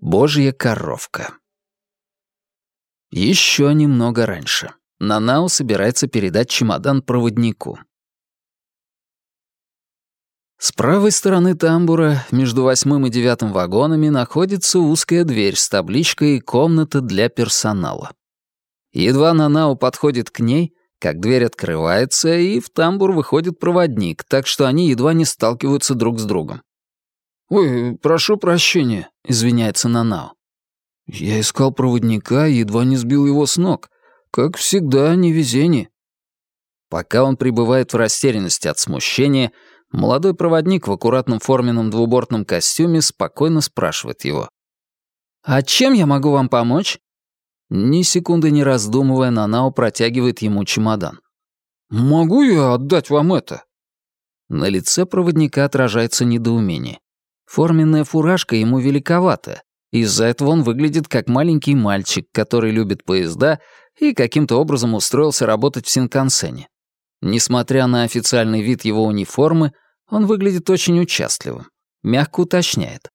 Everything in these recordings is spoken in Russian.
Божья коровка. Еще немного раньше. Нанао собирается передать чемодан проводнику. С правой стороны тамбура, между восьмым и девятым вагонами, находится узкая дверь с табличкой «Комната для персонала». Едва Нанао подходит к ней, как дверь открывается, и в тамбур выходит проводник, так что они едва не сталкиваются друг с другом. «Ой, прошу прощения», — извиняется Нанао. «Я искал проводника и едва не сбил его с ног. Как всегда, невезение». Пока он пребывает в растерянности от смущения, молодой проводник в аккуратном форменном двубортном костюме спокойно спрашивает его. «А чем я могу вам помочь?» Ни секунды не раздумывая, Нанао протягивает ему чемодан. «Могу я отдать вам это?» На лице проводника отражается недоумение. Форменная фуражка ему великовата. Из-за этого он выглядит как маленький мальчик, который любит поезда и каким-то образом устроился работать в Синкансене. Несмотря на официальный вид его униформы, он выглядит очень участливым. Мягко уточняет.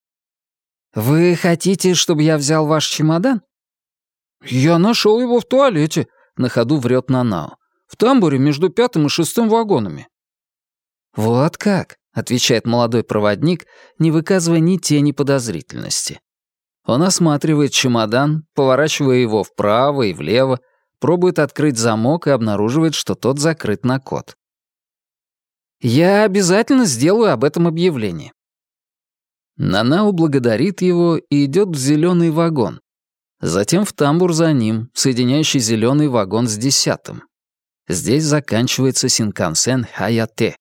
«Вы хотите, чтобы я взял ваш чемодан?» «Я нашел его в туалете», — на ходу врет Нанао. «В тамбуре между пятым и шестым вагонами». «Вот как?» отвечает молодой проводник, не выказывая ни тени подозрительности. Он осматривает чемодан, поворачивая его вправо и влево, пробует открыть замок и обнаруживает, что тот закрыт на код. «Я обязательно сделаю об этом объявление». Нанау благодарит его и идет в зеленый вагон. Затем в тамбур за ним, соединяющий зеленый вагон с десятым. Здесь заканчивается Синкансен Хаяте.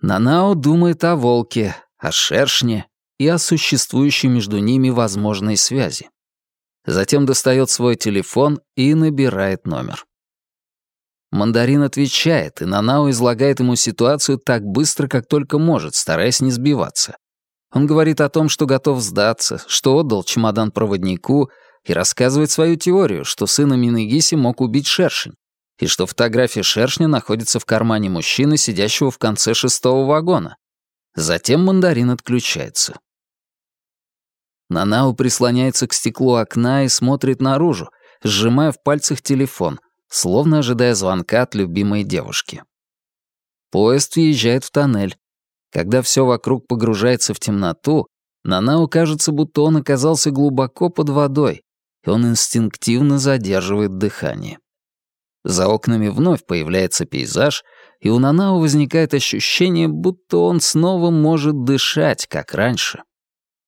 Нанао думает о волке, о шершне и о существующей между ними возможной связи. Затем достает свой телефон и набирает номер. Мандарин отвечает, и Нанао излагает ему ситуацию так быстро, как только может, стараясь не сбиваться. Он говорит о том, что готов сдаться, что отдал чемодан проводнику и рассказывает свою теорию, что сына Минегиси мог убить шершень и что фотография шершня находится в кармане мужчины, сидящего в конце шестого вагона. Затем мандарин отключается. Нанао прислоняется к стеклу окна и смотрит наружу, сжимая в пальцах телефон, словно ожидая звонка от любимой девушки. Поезд въезжает в тоннель. Когда все вокруг погружается в темноту, Нанао кажется, будто он оказался глубоко под водой, и он инстинктивно задерживает дыхание. За окнами вновь появляется пейзаж, и у Нанао возникает ощущение, будто он снова может дышать, как раньше.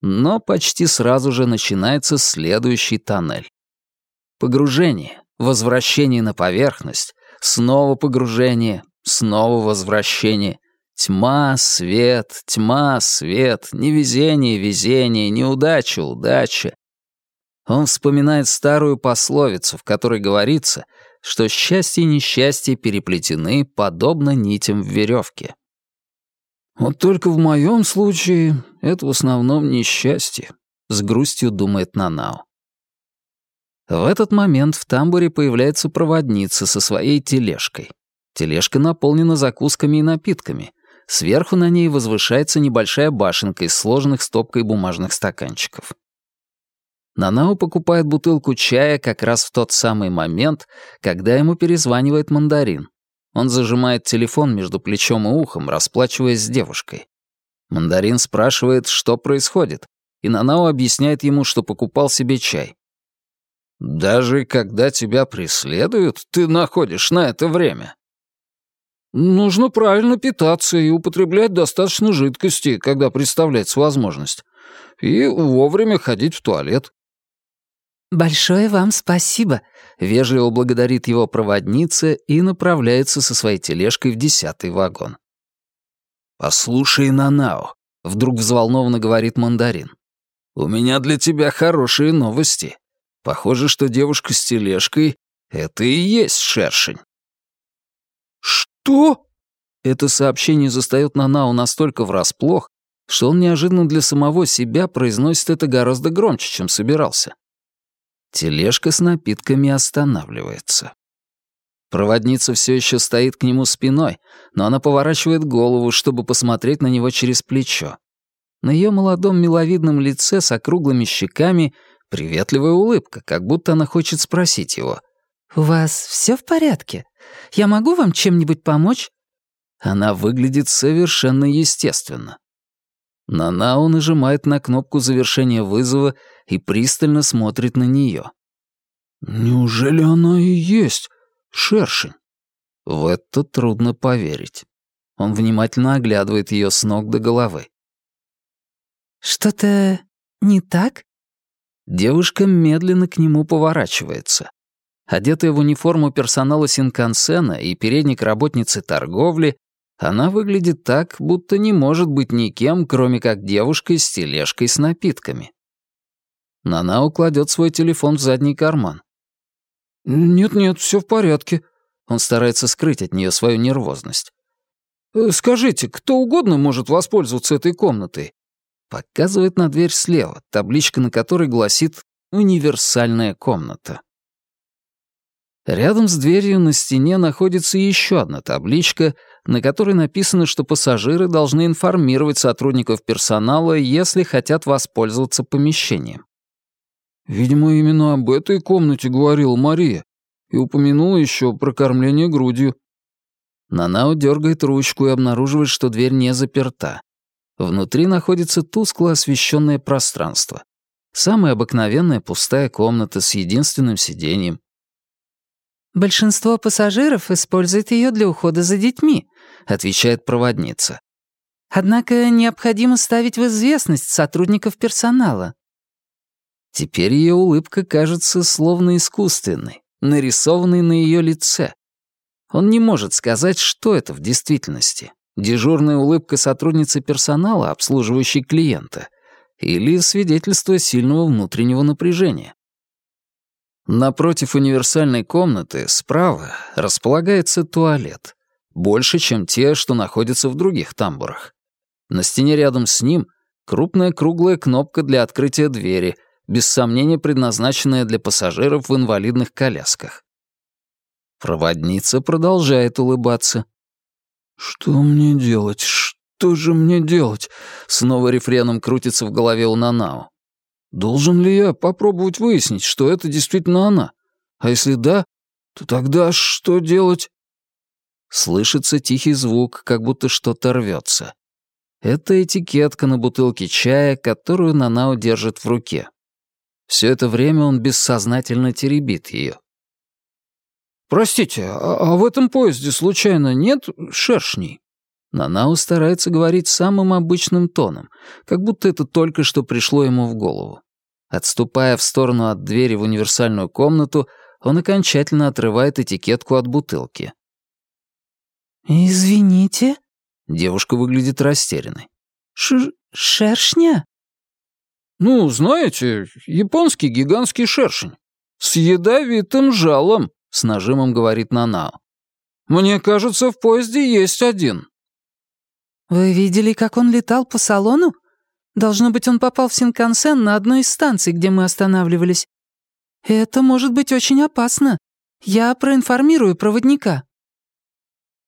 Но почти сразу же начинается следующий тоннель. Погружение, возвращение на поверхность, снова погружение, снова возвращение. Тьма, свет, тьма, свет, невезение, везение, неудача, удача. Он вспоминает старую пословицу, в которой говорится, что счастье и несчастье переплетены подобно нитям в веревке. «Вот только в моем случае это в основном несчастье», — с грустью думает Нанао. В этот момент в тамбуре появляется проводница со своей тележкой. Тележка наполнена закусками и напитками. Сверху на ней возвышается небольшая башенка из сложенных стопкой бумажных стаканчиков. Нанао покупает бутылку чая как раз в тот самый момент, когда ему перезванивает мандарин. Он зажимает телефон между плечом и ухом, расплачиваясь с девушкой. Мандарин спрашивает, что происходит, и Нанао объясняет ему, что покупал себе чай. «Даже когда тебя преследуют, ты находишь на это время». «Нужно правильно питаться и употреблять достаточно жидкости, когда представляется возможность, и вовремя ходить в туалет», «Большое вам спасибо», — вежливо благодарит его проводница и направляется со своей тележкой в десятый вагон. «Послушай, Нанао», — вдруг взволнованно говорит мандарин. «У меня для тебя хорошие новости. Похоже, что девушка с тележкой — это и есть шершень». «Что?» Это сообщение застаёт Нанао настолько врасплох, что он неожиданно для самого себя произносит это гораздо громче, чем собирался. Тележка с напитками останавливается. Проводница все еще стоит к нему спиной, но она поворачивает голову, чтобы посмотреть на него через плечо. На ее молодом миловидном лице с округлыми щеками приветливая улыбка, как будто она хочет спросить его. «У вас все в порядке? Я могу вам чем-нибудь помочь?» Она выглядит совершенно естественно. Нанао нажимает на кнопку завершения вызова и пристально смотрит на нее. «Неужели она и есть шершень?» В это трудно поверить. Он внимательно оглядывает ее с ног до головы. «Что-то не так?» Девушка медленно к нему поворачивается. Одетая в униформу персонала Синкансена и передник работницы торговли, она выглядит так, будто не может быть никем, кроме как девушкой с тележкой с напитками. Нана укладет свой телефон в задний карман. «Нет-нет, все в порядке». Он старается скрыть от нее свою нервозность. «Э, «Скажите, кто угодно может воспользоваться этой комнатой?» Показывает на дверь слева, табличка на которой гласит «Универсальная комната». Рядом с дверью на стене находится еще одна табличка, на которой написано, что пассажиры должны информировать сотрудников персонала, если хотят воспользоваться помещением. Видимо, именно об этой комнате говорила Мария и упомянула еще про кормление грудью. Нанао дергает ручку и обнаруживает, что дверь не заперта. Внутри находится тускло освещенное пространство. Самая обыкновенная пустая комната с единственным сиденьем. «Большинство пассажиров использует ее для ухода за детьми», — отвечает проводница. «Однако необходимо ставить в известность сотрудников персонала». Теперь ее улыбка кажется словно искусственной, нарисованной на ее лице. Он не может сказать, что это в действительности. Дежурная улыбка сотрудницы персонала, обслуживающей клиента, или свидетельство сильного внутреннего напряжения. Напротив универсальной комнаты справа располагается туалет, больше, чем те, что находятся в других тамбурах. На стене рядом с ним крупная круглая кнопка для открытия двери, без сомнения предназначенная для пассажиров в инвалидных колясках. Проводница продолжает улыбаться. «Что мне делать? Что же мне делать?» Снова рефреном крутится в голове у Нанао. Должен ли я попробовать выяснить, что это действительно она? А если да, то тогда что делать? Слышится тихий звук, как будто что-то рвется. Это этикетка на бутылке чая, которую Нанао держит в руке. Все это время он бессознательно теребит ее. «Простите, а, а в этом поезде случайно нет шершней?» Нанао старается говорить самым обычным тоном, как будто это только что пришло ему в голову. Отступая в сторону от двери в универсальную комнату, он окончательно отрывает этикетку от бутылки. «Извините?» Девушка выглядит растерянной. Ш «Шершня?» «Ну, знаете, японский гигантский шершень. С ядовитым жалом», — с нажимом говорит Нанао. «Мне кажется, в поезде есть один». «Вы видели, как он летал по салону?» Должно быть, он попал в Синкансен на одной из станций, где мы останавливались. Это может быть очень опасно. Я проинформирую проводника».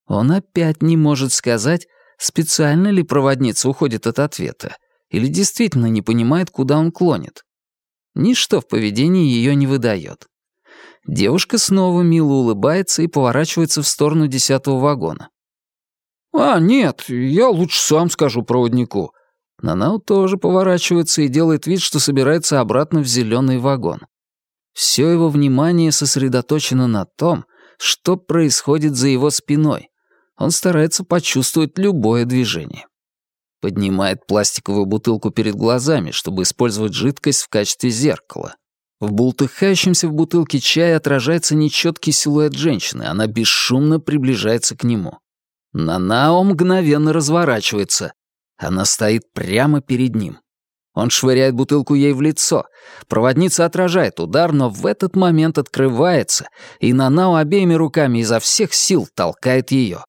Он опять не может сказать, специально ли проводница уходит от ответа, или действительно не понимает, куда он клонит. Ничто в поведении ее не выдает. Девушка снова мило улыбается и поворачивается в сторону десятого вагона. «А, нет, я лучше сам скажу проводнику. Нанау тоже поворачивается и делает вид, что собирается обратно в зеленый вагон. Все его внимание сосредоточено на том, что происходит за его спиной. Он старается почувствовать любое движение. Поднимает пластиковую бутылку перед глазами, чтобы использовать жидкость в качестве зеркала. В бултыхающемся в бутылке чая отражается нечеткий силуэт женщины, она бесшумно приближается к нему. Нанао мгновенно разворачивается, она стоит прямо перед ним. Он швыряет бутылку ей в лицо. Проводница отражает удар, но в этот момент открывается, и Нанао обеими руками изо всех сил толкает ее.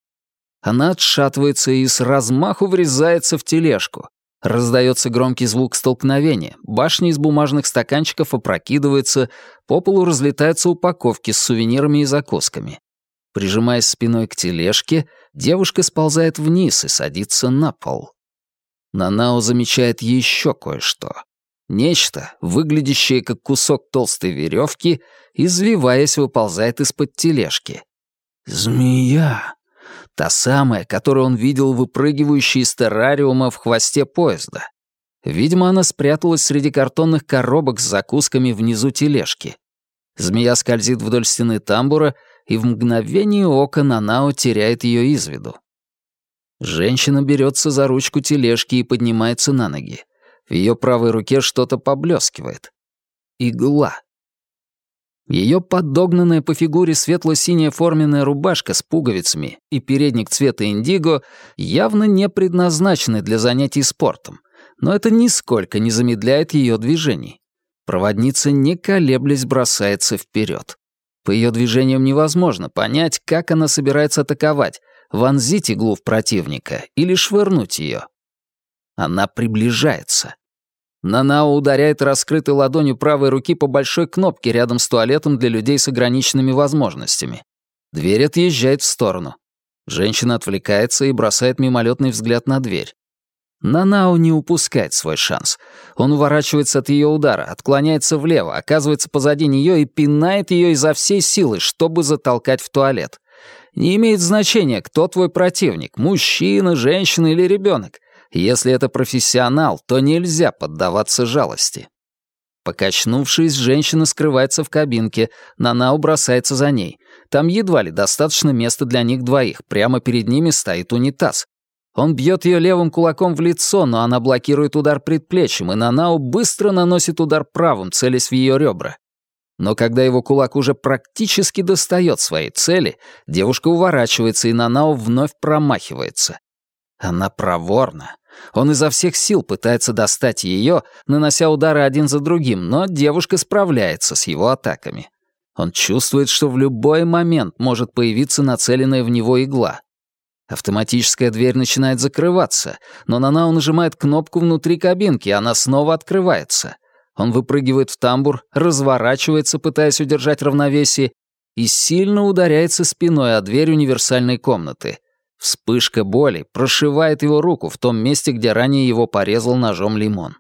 Она отшатывается и с размаху врезается в тележку. Раздается громкий звук столкновения. Башня из бумажных стаканчиков опрокидывается, по полу разлетаются упаковки с сувенирами и закусками. Прижимаясь спиной к тележке, девушка сползает вниз и садится на пол. Нанао замечает еще кое-что. Нечто, выглядящее как кусок толстой веревки, извиваясь, выползает из-под тележки. Змея. Та самая, которую он видел выпрыгивающей из террариума в хвосте поезда. Видимо, она спряталась среди картонных коробок с закусками внизу тележки. Змея скользит вдоль стены тамбура, и в мгновение ока Нанао теряет ее из виду. Женщина берется за ручку тележки и поднимается на ноги. В ее правой руке что-то поблескивает. Игла. Ее подогнанная по фигуре светло-синяя форменная рубашка с пуговицами и передник цвета индиго явно не предназначены для занятий спортом, но это нисколько не замедляет ее движений. Проводница, не колеблясь, бросается вперед. По ее движениям невозможно понять, как она собирается атаковать, вонзить иглу в противника или швырнуть ее. Она приближается. Нанао ударяет раскрытой ладонью правой руки по большой кнопке рядом с туалетом для людей с ограниченными возможностями. Дверь отъезжает в сторону. Женщина отвлекается и бросает мимолетный взгляд на дверь. Нанао не упускает свой шанс. Он уворачивается от ее удара, отклоняется влево, оказывается позади нее и пинает ее изо всей силы, чтобы затолкать в туалет. Не имеет значения, кто твой противник, мужчина, женщина или ребенок. Если это профессионал, то нельзя поддаваться жалости. Покачнувшись, женщина скрывается в кабинке, Нанау бросается за ней. Там едва ли достаточно места для них двоих, прямо перед ними стоит унитаз. Он бьет ее левым кулаком в лицо, но она блокирует удар предплечьем, и Нанао быстро наносит удар правым, целясь в ее ребра. Но когда его кулак уже практически достает своей цели, девушка уворачивается, и Нанао вновь промахивается. Она проворна. Он изо всех сил пытается достать ее, нанося удары один за другим, но девушка справляется с его атаками. Он чувствует, что в любой момент может появиться нацеленная в него игла. Автоматическая дверь начинает закрываться, но Нанао нажимает кнопку внутри кабинки, и она снова открывается. Он выпрыгивает в тамбур, разворачивается, пытаясь удержать равновесие, и сильно ударяется спиной о дверь универсальной комнаты. Вспышка боли прошивает его руку в том месте, где ранее его порезал ножом лимон.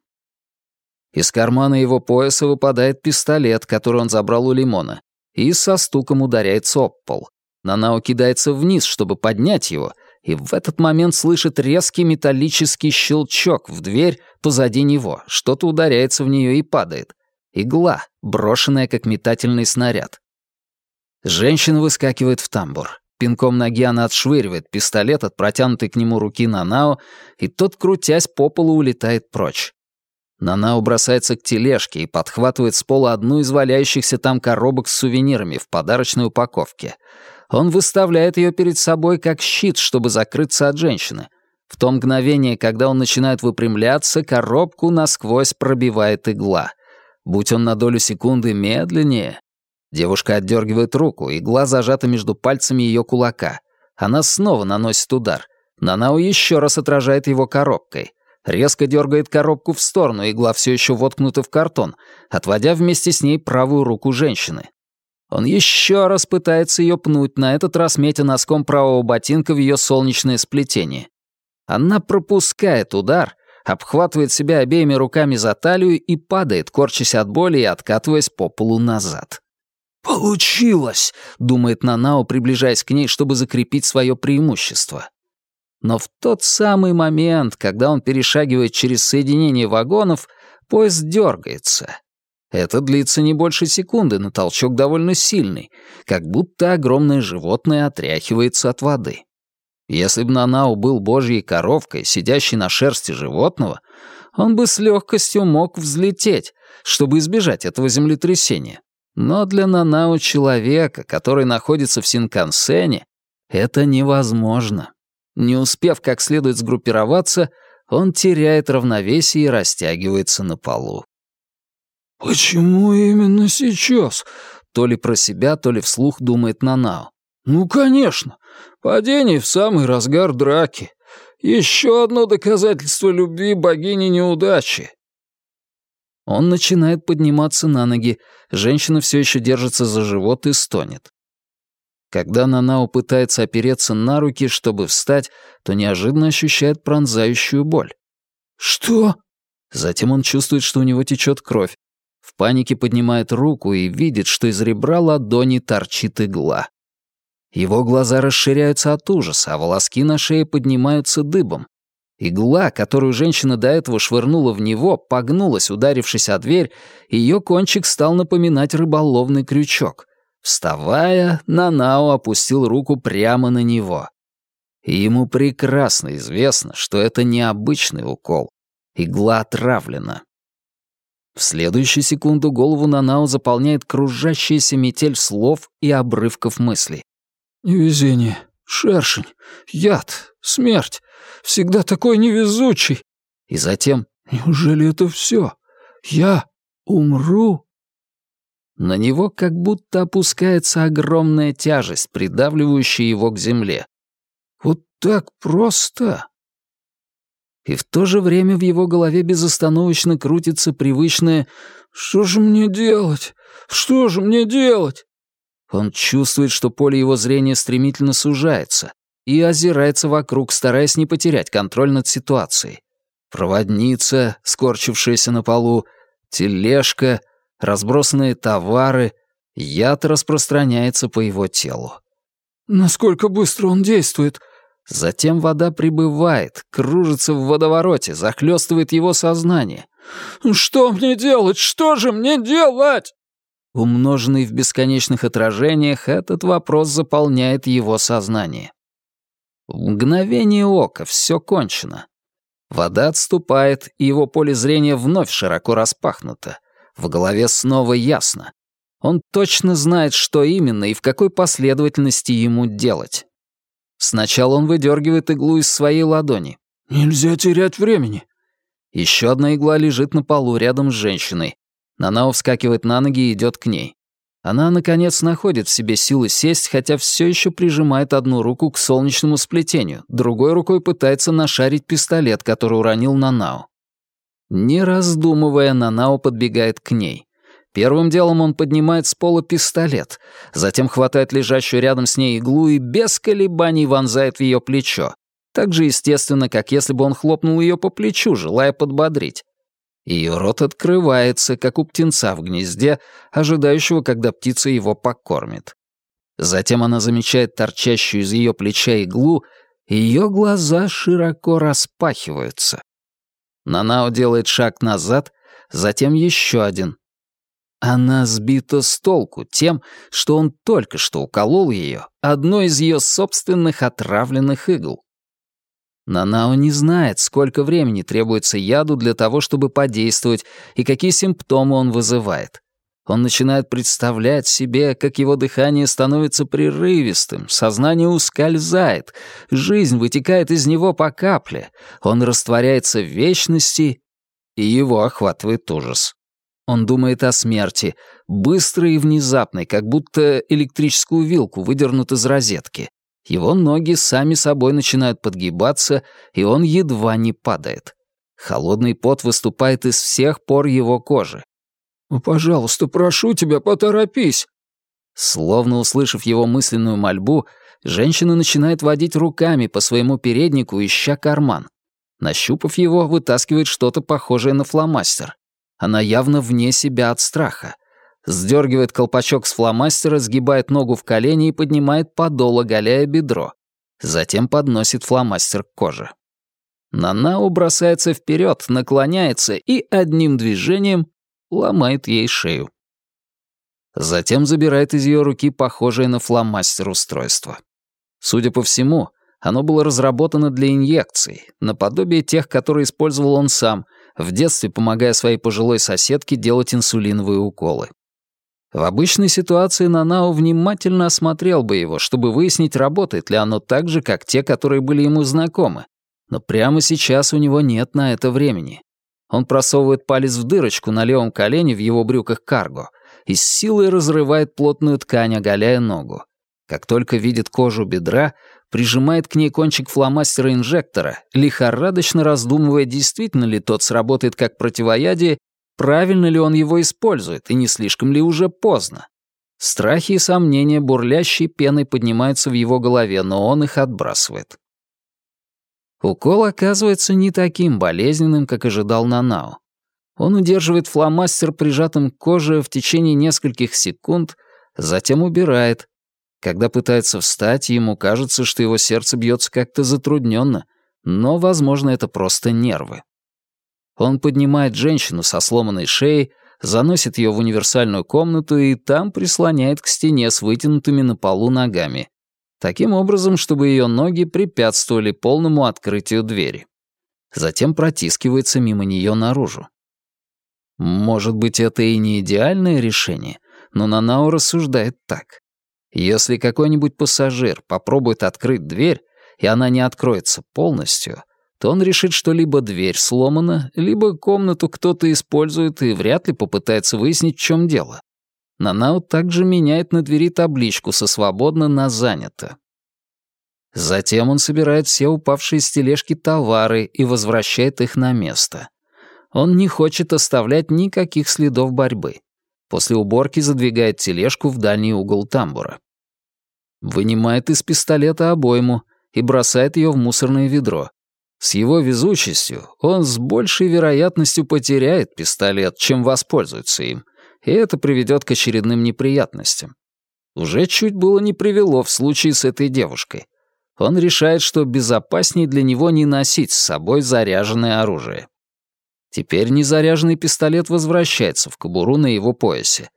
Из кармана его пояса выпадает пистолет, который он забрал у лимона, и со стуком ударяется об пол. Нанао кидается вниз, чтобы поднять его, и в этот момент слышит резкий металлический щелчок в дверь позади него. Что-то ударяется в нее и падает. Игла, брошенная как метательный снаряд. Женщина выскакивает в тамбур. Пинком ноги она отшвыривает пистолет от протянутой к нему руки Нанао, и тот, крутясь по полу, улетает прочь. Нанао бросается к тележке и подхватывает с пола одну из валяющихся там коробок с сувенирами в подарочной упаковке. Он выставляет ее перед собой как щит, чтобы закрыться от женщины. В то мгновение, когда он начинает выпрямляться, коробку насквозь пробивает игла. Будь он на долю секунды медленнее, Девушка отдергивает руку, игла зажата между пальцами ее кулака. Она снова наносит удар. Нанао еще раз отражает его коробкой. Резко дергает коробку в сторону, игла все еще воткнута в картон, отводя вместе с ней правую руку женщины. Он еще раз пытается ее пнуть, на этот раз метя носком правого ботинка в ее солнечное сплетение. Она пропускает удар, обхватывает себя обеими руками за талию и падает, корчась от боли и откатываясь по полу назад. «Получилось!» — думает Нанао, приближаясь к ней, чтобы закрепить свое преимущество. Но в тот самый момент, когда он перешагивает через соединение вагонов, поезд дергается. Это длится не больше секунды, но толчок довольно сильный, как будто огромное животное отряхивается от воды. Если бы Нанао был божьей коровкой, сидящей на шерсти животного, он бы с легкостью мог взлететь, чтобы избежать этого землетрясения. Но для Нанао человека, который находится в Синкансене, это невозможно. Не успев как следует сгруппироваться, он теряет равновесие и растягивается на полу. «Почему именно сейчас?» То ли про себя, то ли вслух думает Нанао. «Ну, конечно. Падение в самый разгар драки. Еще одно доказательство любви богини неудачи. Он начинает подниматься на ноги, женщина все еще держится за живот и стонет. Когда Нанао пытается опереться на руки, чтобы встать, то неожиданно ощущает пронзающую боль. «Что?» Затем он чувствует, что у него течет кровь. В панике поднимает руку и видит, что из ребра ладони торчит игла. Его глаза расширяются от ужаса, а волоски на шее поднимаются дыбом. Игла, которую женщина до этого швырнула в него, погнулась, ударившись о дверь, и ее кончик стал напоминать рыболовный крючок. Вставая, Нанао опустил руку прямо на него. И ему прекрасно известно, что это необычный укол. Игла отравлена. В следующую секунду голову Нанао заполняет кружащаяся метель слов и обрывков мыслей. «Невезение, шершень, яд, смерть. Всегда такой невезучий». И затем «Неужели это все? Я умру?» На него как будто опускается огромная тяжесть, придавливающая его к земле. «Вот так просто?» И в то же время в его голове безостановочно крутится привычное «Что же мне делать? Что же мне делать?» Он чувствует, что поле его зрения стремительно сужается и озирается вокруг, стараясь не потерять контроль над ситуацией. Проводница, скорчившаяся на полу, тележка, разбросанные товары, яд распространяется по его телу. «Насколько быстро он действует?» Затем вода прибывает, кружится в водовороте, захлестывает его сознание. «Что мне делать? Что же мне делать?» Умноженный в бесконечных отражениях, этот вопрос заполняет его сознание. В мгновение ока все кончено. Вода отступает, и его поле зрения вновь широко распахнуто. В голове снова ясно. Он точно знает, что именно и в какой последовательности ему делать. Сначала он выдергивает иглу из своей ладони. «Нельзя терять времени». Еще одна игла лежит на полу рядом с женщиной. Нанао вскакивает на ноги и идет к ней. Она, наконец, находит в себе силы сесть, хотя все еще прижимает одну руку к солнечному сплетению, другой рукой пытается нашарить пистолет, который уронил Нанао. Не раздумывая, Нанао подбегает к ней. Первым делом он поднимает с пола пистолет, затем хватает лежащую рядом с ней иглу и без колебаний вонзает в ее плечо. Так же естественно, как если бы он хлопнул ее по плечу, желая подбодрить. Ее рот открывается, как у птенца в гнезде, ожидающего, когда птица его покормит. Затем она замечает торчащую из ее плеча иглу, и ее глаза широко распахиваются. Нанао делает шаг назад, затем еще один. Она сбита с толку тем, что он только что уколол ее одной из ее собственных отравленных игл. Нанао не знает, сколько времени требуется яду для того, чтобы подействовать, и какие симптомы он вызывает. Он начинает представлять себе, как его дыхание становится прерывистым, сознание ускользает, жизнь вытекает из него по капле, он растворяется в вечности, и его охватывает ужас. Он думает о смерти, быстрой и внезапной, как будто электрическую вилку выдернут из розетки. Его ноги сами собой начинают подгибаться, и он едва не падает. Холодный пот выступает из всех пор его кожи. «Пожалуйста, прошу тебя, поторопись!» Словно услышав его мысленную мольбу, женщина начинает водить руками по своему переднику, ища карман. Нащупав его, вытаскивает что-то похожее на фломастер. Она явно вне себя от страха сдергивает колпачок с фломастера, сгибает ногу в колени и поднимает подол, оголяя бедро. Затем подносит фломастер к коже. Нанао бросается вперед, наклоняется и одним движением ломает ей шею. Затем забирает из ее руки похожее на фломастер устройство. Судя по всему, оно было разработано для инъекций, наподобие тех, которые использовал он сам, в детстве помогая своей пожилой соседке делать инсулиновые уколы. В обычной ситуации Нанао внимательно осмотрел бы его, чтобы выяснить, работает ли оно так же, как те, которые были ему знакомы. Но прямо сейчас у него нет на это времени. Он просовывает палец в дырочку на левом колене в его брюках карго и с силой разрывает плотную ткань, оголяя ногу. Как только видит кожу бедра, прижимает к ней кончик фломастера инжектора, лихорадочно раздумывая, действительно ли тот сработает как противоядие правильно ли он его использует и не слишком ли уже поздно. Страхи и сомнения бурлящей пеной поднимаются в его голове, но он их отбрасывает. Укол оказывается не таким болезненным, как ожидал Нанао. Он удерживает фломастер прижатым к коже в течение нескольких секунд, затем убирает. Когда пытается встать, ему кажется, что его сердце бьется как-то затрудненно, но, возможно, это просто нервы. Он поднимает женщину со сломанной шеей, заносит ее в универсальную комнату и там прислоняет к стене с вытянутыми на полу ногами. Таким образом, чтобы ее ноги препятствовали полному открытию двери. Затем протискивается мимо нее наружу. Может быть, это и не идеальное решение, но Нанао рассуждает так. Если какой-нибудь пассажир попробует открыть дверь, и она не откроется полностью, то он решит, что либо дверь сломана, либо комнату кто-то использует и вряд ли попытается выяснить, в чем дело. Нанао также меняет на двери табличку со «свободно» на «занято». Затем он собирает все упавшие с тележки товары и возвращает их на место. Он не хочет оставлять никаких следов борьбы. После уборки задвигает тележку в дальний угол тамбура. Вынимает из пистолета обойму и бросает ее в мусорное ведро, с его везучестью он с большей вероятностью потеряет пистолет, чем воспользуется им, и это приведет к очередным неприятностям. Уже чуть было не привело в случае с этой девушкой. Он решает, что безопаснее для него не носить с собой заряженное оружие. Теперь незаряженный пистолет возвращается в кобуру на его поясе.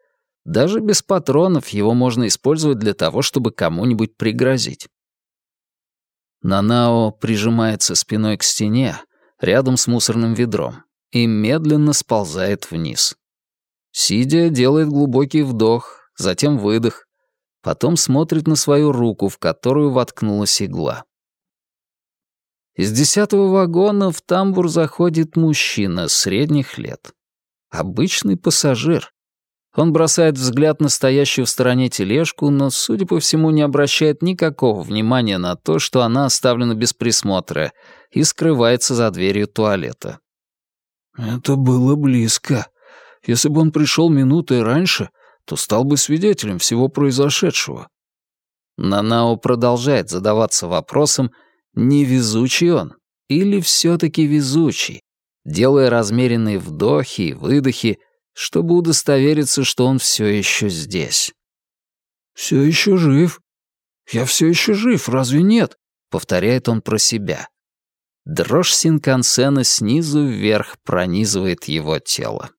Даже без патронов его можно использовать для того, чтобы кому-нибудь пригрозить. Нанао прижимается спиной к стене, рядом с мусорным ведром, и медленно сползает вниз. Сидя, делает глубокий вдох, затем выдох, потом смотрит на свою руку, в которую воткнулась игла. Из десятого вагона в тамбур заходит мужчина средних лет. Обычный пассажир, он бросает взгляд на стоящую в стороне тележку, но, судя по всему, не обращает никакого внимания на то, что она оставлена без присмотра и скрывается за дверью туалета. «Это было близко. Если бы он пришел минутой раньше, то стал бы свидетелем всего произошедшего». Нанао продолжает задаваться вопросом, невезучий он или все-таки везучий, делая размеренные вдохи и выдохи, чтобы удостовериться, что он все еще здесь. «Все еще жив? Я все еще жив, разве нет?» — повторяет он про себя. Дрожь Синкансена снизу вверх пронизывает его тело.